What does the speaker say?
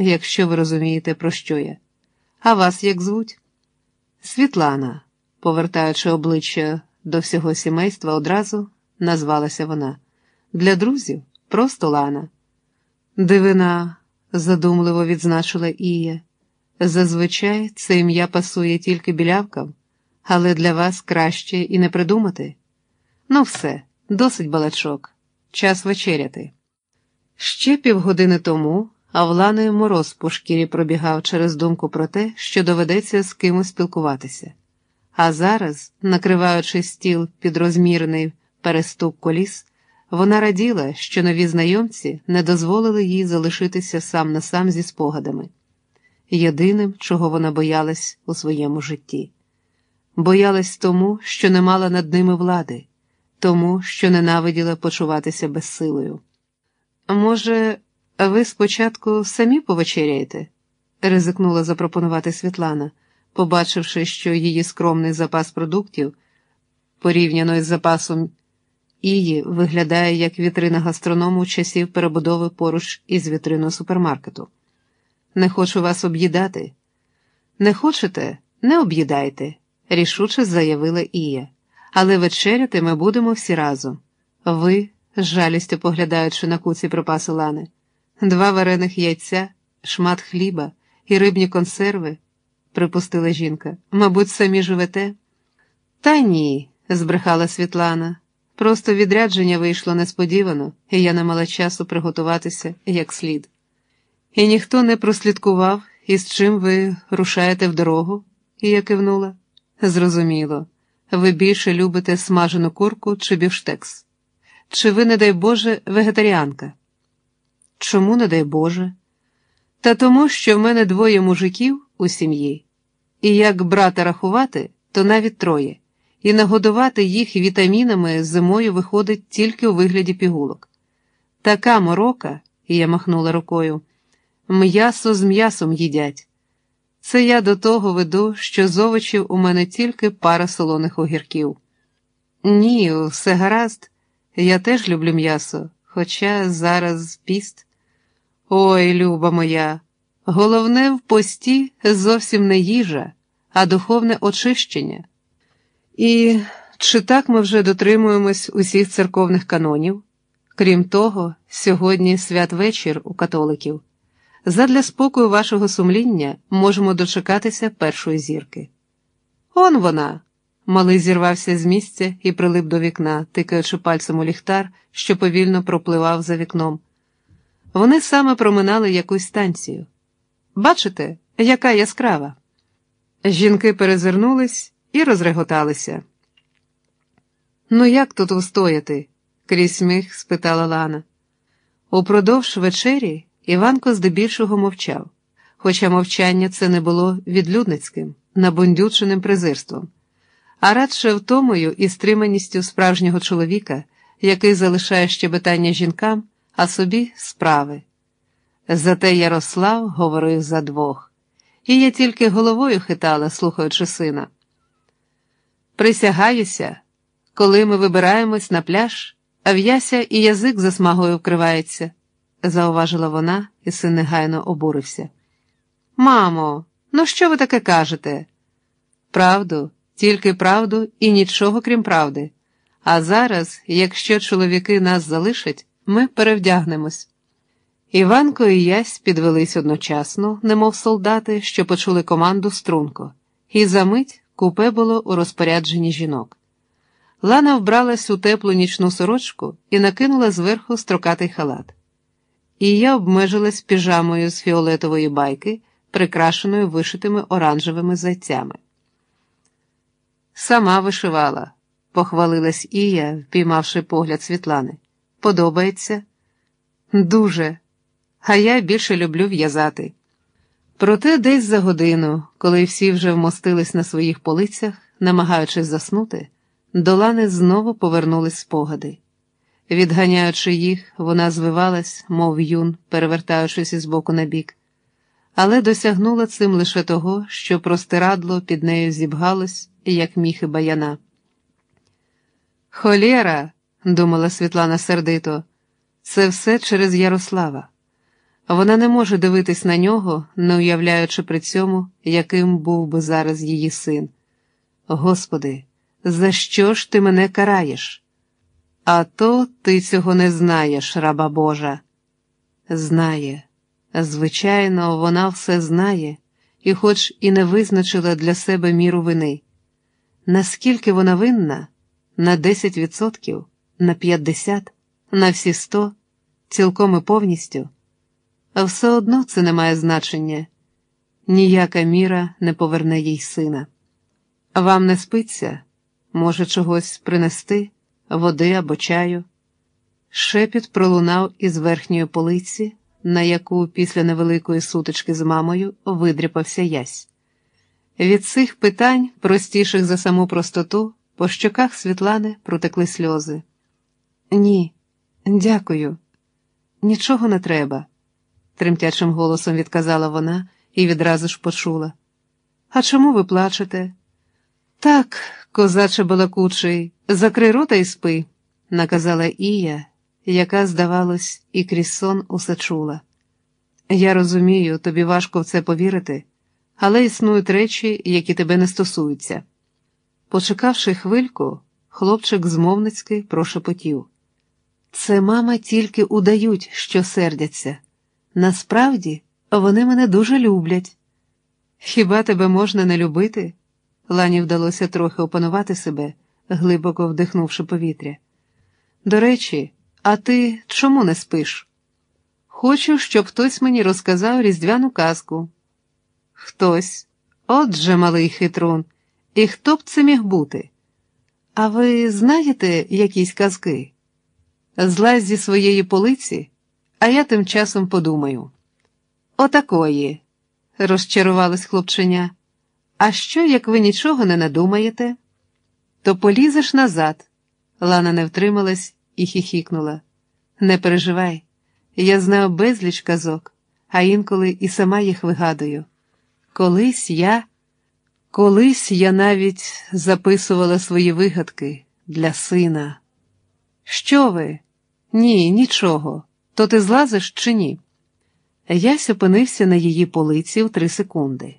якщо ви розумієте, про що я. А вас як звуть? Світлана, повертаючи обличчя до всього сімейства, одразу назвалася вона. Для друзів просто Лана. Дивина, задумливо відзначила Ія. Зазвичай це ім'я пасує тільки білявкам, але для вас краще і не придумати. Ну, все, досить балачок, час вечеряти. Ще півгодини тому Авланою мороз по шкірі пробігав через думку про те, що доведеться з кимось спілкуватися. А зараз, накриваючи стіл під розмірений перестук коліс, вона раділа, що нові знайомці не дозволили їй залишитися сам на сам зі спогадами, єдиним, чого вона боялась у своєму житті. Боялась тому, що не мала над ними влади, тому, що ненавиділа почуватися безсилою. Може, ви спочатку самі повечеряєте? ризикнула запропонувати Світлана, побачивши, що її скромний запас продуктів, порівняно із запасом Ії, виглядає як вітрина гастроному часів перебудови поруч із вітриною супермаркету. Не хочу вас об'їдати. Не хочете, не об'їдайте, рішуче заявила Ія. Але вечеряти ми будемо всі разом. Ви, з жалістю поглядаючи на куці припаси Лани, два варених яйця, шмат хліба і рибні консерви, припустила жінка. Мабуть, самі живете? Та ні, збрехала Світлана. Просто відрядження вийшло несподівано, і я не мала часу приготуватися як слід. І ніхто не прослідкував, із чим ви рушаєте в дорогу, і я кивнула. Зрозуміло, ви більше любите смажену курку чи бівштекс. Чи ви, не дай Боже, вегетаріанка? Чому, не дай Боже? Та тому, що в мене двоє мужиків у сім'ї, і як брата рахувати, то навіть троє, і нагодувати їх вітамінами зимою виходить тільки у вигляді пігулок. Така морока, і я махнула рукою, м'ясо з м'ясом їдять. Це я до того веду, що з овочів у мене тільки пара солоних огірків. Ні, все гаразд, я теж люблю м'ясо, хоча зараз піст. Ой, люба моя, головне в пості зовсім не їжа, а духовне очищення. І чи так ми вже дотримуємось усіх церковних канонів? Крім того, сьогодні святвечір у католиків. Задля спокою вашого сумління можемо дочекатися першої зірки. Он вона. Малий зірвався з місця і прилип до вікна, тикаючи пальцем у ліхтар, що повільно пропливав за вікном. Вони саме проминали якусь станцію. Бачите, яка яскрава? Жінки перезирнулись і розреготалися. Ну, як тут устояти? крізь сміх спитала Лана. Упродовж вечері Іванко здебільшого мовчав, хоча мовчання це не було відлюдницьким, набундюченим презирством, а радше втомою і стриманістю справжнього чоловіка, який залишає щебетання жінкам, а собі справи. Зате Ярослав говорив за двох, і я тільки головою хитала, слухаючи сина. Присягаюся, коли ми вибираємось на пляж, а в'яся і язик за смагою вкривається зауважила вона, і син негайно обурився. Мамо, ну що ви таке кажете? Правду, тільки правду і нічого крім правди. А зараз, якщо чоловіки нас залишать, ми перевдягнемось. Іванко і ясь підвелись одночасно, немов солдати, що почули команду струнко, і за мить купе було у розпорядженні жінок. Лана вбралась у теплу нічну сорочку і накинула зверху строкатий халат і я обмежилась піжамою з фіолетової байки, прикрашеною вишитими оранжевими зайцями. Сама вишивала, похвалилась Ія, впіймавши погляд Світлани. Подобається? Дуже, а я більше люблю в'язати. Проте десь за годину, коли всі вже вмостились на своїх полицях, намагаючись заснути, до Лани знову повернулись спогади. Відганяючи їх, вона звивалась, мов юн, перевертаючись із боку на бік, але досягнула цим лише того, що простирадло під нею зібгалось, як міхи баяна. Холєра, думала Світлана сердито, це все через Ярослава. Вона не може дивитись на нього, не уявляючи при цьому, яким був би зараз її син. Господи, за що ж ти мене караєш? А то ти цього не знаєш, раба Божа. Знає. Звичайно, вона все знає, і, хоч і не визначила для себе міру вини. Наскільки вона винна? На 10%, на 50%, на всі 100%, цілком і повністю. А все одно це не має значення. Ніяка міра не поверне їй сина. Вам не спиться? Може, чогось принести, води або чаю? Шепіт пролунав із верхньої полиці, на яку після невеликої сутички з мамою видряпався ясь. Від цих питань, простіших за саму простоту, по щоках Світлани протекли сльози. Ні, дякую, нічого не треба, тремтячим голосом відказала вона і відразу ж почула. А чому ви плачете? Так, козаче балакучий, закрий рота і спи, наказала Ія, яка, здавалось, і крізь сон усе чула. Я розумію, тобі важко в це повірити, але існують речі, які тебе не стосуються. Почекавши хвильку, хлопчик змовницьки прошепотів. Це мама тільки удають, що сердяться. Насправді вони мене дуже люблять. Хіба тебе можна не любити? Лані вдалося трохи опанувати себе, глибоко вдихнувши повітря. До речі, а ти чому не спиш? Хочу, щоб хтось мені розказав різдвяну казку. Хтось, отже, малий хитрун, і хто б це міг бути? А ви знаєте якісь казки? Злазь зі своєї полиці, а я тим часом подумаю. Отакої, розчарувалась хлопченя. А що, як ви нічого не надумаєте? То полізеш назад. Лана не втрималась і хіхікнула. Не переживай, я знаю безліч казок, а інколи і сама їх вигадую. Колись я, колись я навіть записувала свої вигадки для сина. Що ви? Ні, нічого. То ти злазиш чи ні? Ясь опинився на її полиці в три секунди.